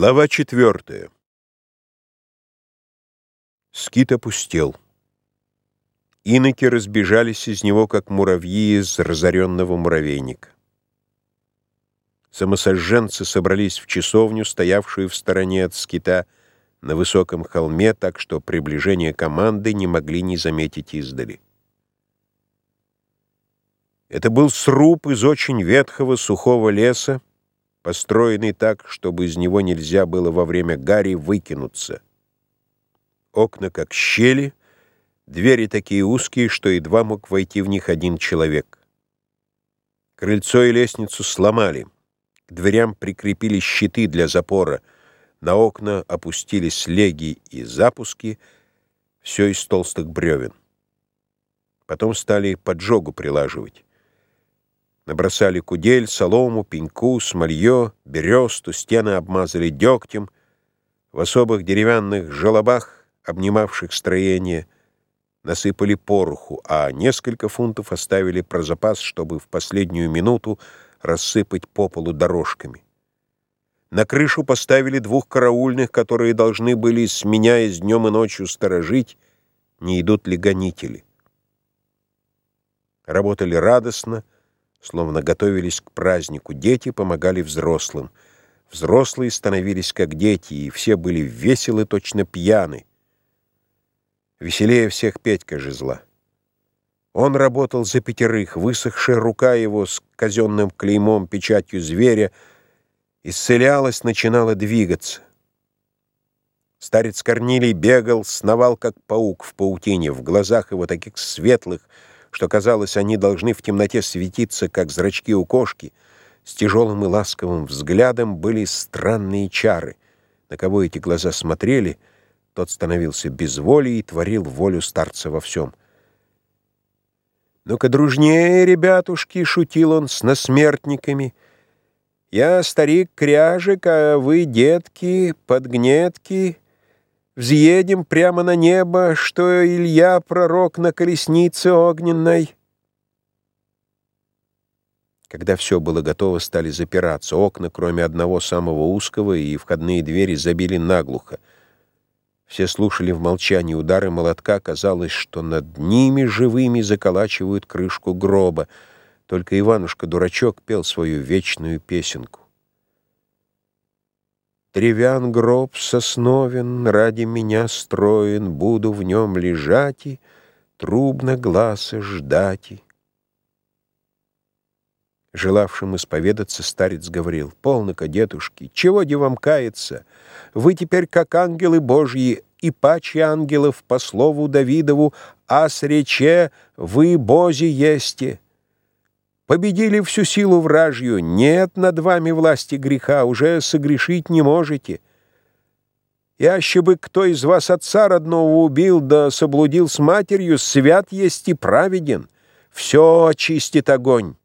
Глава четвертая. Скит опустел. Иноки разбежались из него, как муравьи из разоренного муравейника. Самосожженцы собрались в часовню, стоявшую в стороне от скита, на высоком холме, так что приближение команды не могли не заметить издали. Это был сруб из очень ветхого сухого леса, построенный так, чтобы из него нельзя было во время гари выкинуться. Окна как щели, двери такие узкие, что едва мог войти в них один человек. Крыльцо и лестницу сломали. К дверям прикрепили щиты для запора. На окна опустились леги и запуски, все из толстых бревен. Потом стали поджогу прилаживать. Набросали кудель, солому, пеньку, смолье, бересту, стены обмазали дегтем. В особых деревянных желобах, обнимавших строение, насыпали пороху, а несколько фунтов оставили про запас, чтобы в последнюю минуту рассыпать по полу дорожками. На крышу поставили двух караульных, которые должны были, сменяясь днем и ночью, сторожить, не идут ли гонители. Работали радостно, Словно готовились к празднику, дети помогали взрослым. Взрослые становились как дети, и все были веселы, точно пьяны. Веселее всех Петька Жезла. Он работал за пятерых, высохшая рука его с казенным клеймом, печатью зверя, исцелялась, начинала двигаться. Старец Корнилий бегал, сновал, как паук в паутине, в глазах его таких светлых, что, казалось, они должны в темноте светиться, как зрачки у кошки, с тяжелым и ласковым взглядом были странные чары. На кого эти глаза смотрели, тот становился без воли и творил волю старца во всем. «Ну-ка, дружнее, ребятушки!» — шутил он с насмертниками. «Я старик кряжик, а вы, детки, подгнетки...» Взъедем прямо на небо, что Илья пророк на колеснице огненной. Когда все было готово, стали запираться. Окна, кроме одного самого узкого, и входные двери забили наглухо. Все слушали в молчании удары молотка. Казалось, что над ними живыми заколачивают крышку гроба. Только Иванушка-дурачок пел свою вечную песенку. Тревян гроб сосновен, ради меня строен, Буду в нем лежать и трубно глаза ждать. Желавшим исповедаться старец говорил, «Полно-ка, дедушки, чего де вам каяться? Вы теперь как ангелы божьи, и паче ангелов, по слову Давидову, а срече вы бози есте». Победили всю силу вражью, нет над вами власти греха, уже согрешить не можете. Яще бы кто из вас отца родного убил, да соблудил с матерью, свят есть и праведен, все очистит огонь.